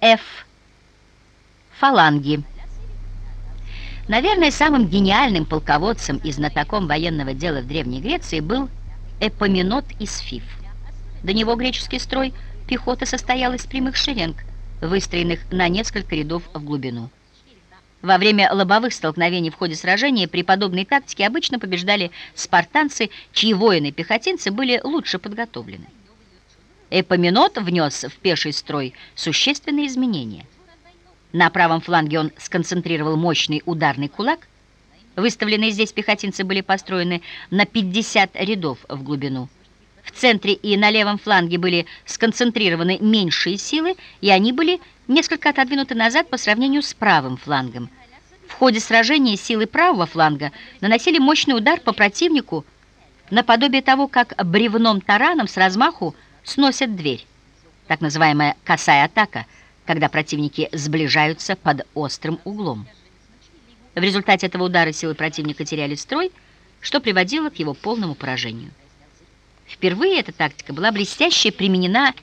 F. Фаланги. Наверное, самым гениальным полководцем и знатоком военного дела в Древней Греции был Эпоминот из Фив. До него греческий строй пехоты состоял из прямых шеренг, выстроенных на несколько рядов в глубину. Во время лобовых столкновений в ходе сражения при подобной тактике обычно побеждали спартанцы, чьи воины-пехотинцы были лучше подготовлены. Эпоминот внес в пеший строй существенные изменения. На правом фланге он сконцентрировал мощный ударный кулак. Выставленные здесь пехотинцы были построены на 50 рядов в глубину. В центре и на левом фланге были сконцентрированы меньшие силы, и они были несколько отодвинуты назад по сравнению с правым флангом. В ходе сражения силы правого фланга наносили мощный удар по противнику, наподобие того, как бревном тараном с размаху сносят дверь. Так называемая косая атака, когда противники сближаются под острым углом. В результате этого удара силы противника теряли строй, что приводило к его полному поражению. Впервые эта тактика была блестяще применена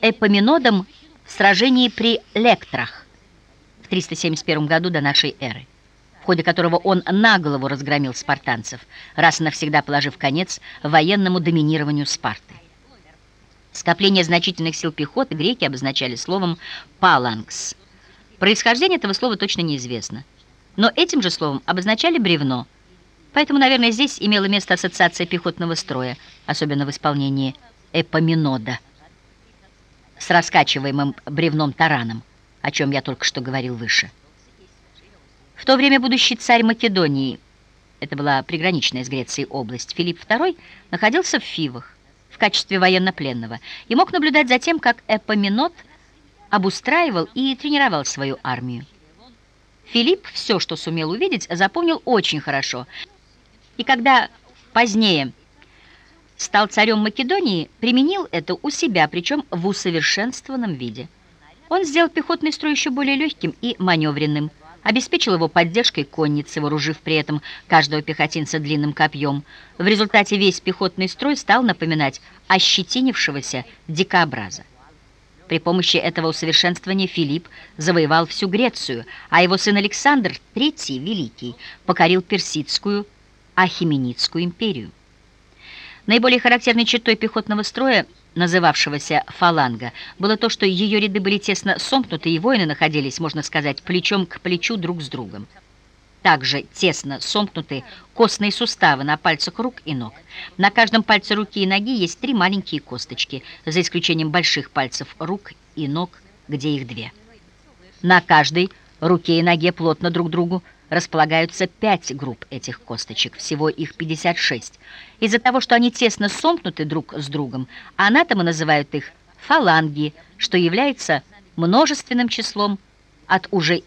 Эпоминодом в сражении при Лектрах в 371 году до нашей эры, в ходе которого он на голову разгромил спартанцев, раз и навсегда положив конец военному доминированию Спарты. Скопление значительных сил пехоты греки обозначали словом «паланкс». Происхождение этого слова точно неизвестно. Но этим же словом обозначали бревно. Поэтому, наверное, здесь имела место ассоциация пехотного строя, особенно в исполнении Эпоминода, с раскачиваемым бревном-тараном, о чем я только что говорил выше. В то время будущий царь Македонии, это была приграничная с Грецией область, Филипп II, находился в Фивах качестве военнопленного и мог наблюдать за тем, как Эпоминот обустраивал и тренировал свою армию. Филипп все, что сумел увидеть, запомнил очень хорошо. И когда позднее стал царем Македонии, применил это у себя, причем в усовершенствованном виде. Он сделал пехотный строй еще более легким и маневренным, обеспечил его поддержкой конницы, вооружив при этом каждого пехотинца длинным копьем. В результате весь пехотный строй стал напоминать ощетинившегося дикообраза. При помощи этого усовершенствования Филипп завоевал всю Грецию, а его сын Александр III Великий покорил Персидскую, Ахименидскую империю. Наиболее характерной чертой пехотного строя – называвшегося фаланга, было то, что ее ряды были тесно сомкнуты, и воины находились, можно сказать, плечом к плечу друг с другом. Также тесно сомкнуты костные суставы на пальцах рук и ног. На каждом пальце руки и ноги есть три маленькие косточки, за исключением больших пальцев рук и ног, где их две. На каждой руке и ноге плотно друг к другу располагаются пять групп этих косточек, всего их 56. Из-за того, что они тесно сомкнуты друг с другом, анатомы называют их фаланги, что является множественным числом от уже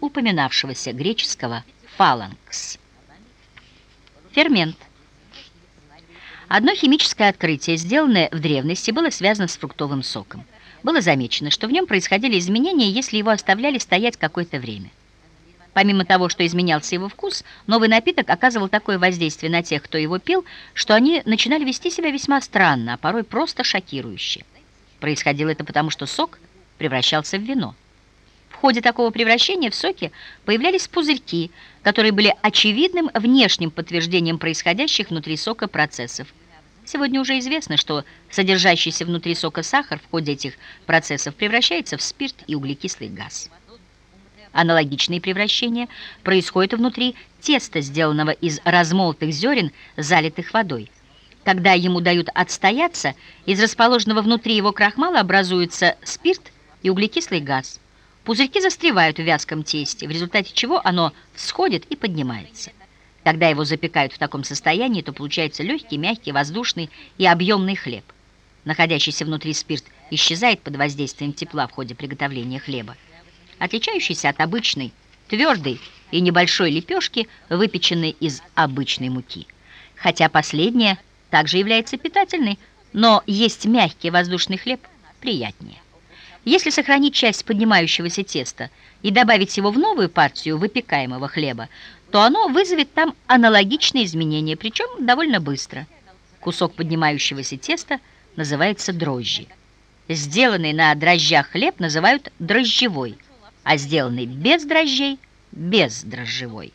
упоминавшегося греческого фаланкс. Фермент. Одно химическое открытие, сделанное в древности, было связано с фруктовым соком. Было замечено, что в нем происходили изменения, если его оставляли стоять какое-то время. Помимо того, что изменялся его вкус, новый напиток оказывал такое воздействие на тех, кто его пил, что они начинали вести себя весьма странно, а порой просто шокирующе. Происходило это потому, что сок превращался в вино. В ходе такого превращения в соке появлялись пузырьки, которые были очевидным внешним подтверждением происходящих внутри сока процессов. Сегодня уже известно, что содержащийся внутри сока сахар в ходе этих процессов превращается в спирт и углекислый газ. Аналогичные превращения происходят внутри теста, сделанного из размолотых зерен, залитых водой. Когда ему дают отстояться, из расположенного внутри его крахмала образуется спирт и углекислый газ. Пузырьки застревают в вязком тесте, в результате чего оно всходит и поднимается. Когда его запекают в таком состоянии, то получается легкий, мягкий, воздушный и объемный хлеб. Находящийся внутри спирт исчезает под воздействием тепла в ходе приготовления хлеба отличающийся от обычной, твердой и небольшой лепешки, выпеченной из обычной муки. Хотя последняя также является питательной, но есть мягкий воздушный хлеб приятнее. Если сохранить часть поднимающегося теста и добавить его в новую партию выпекаемого хлеба, то оно вызовет там аналогичные изменения, причем довольно быстро. Кусок поднимающегося теста называется дрожжи. Сделанный на дрожжах хлеб называют дрожжевой, а сделанный без дрожжей – бездрожжевой.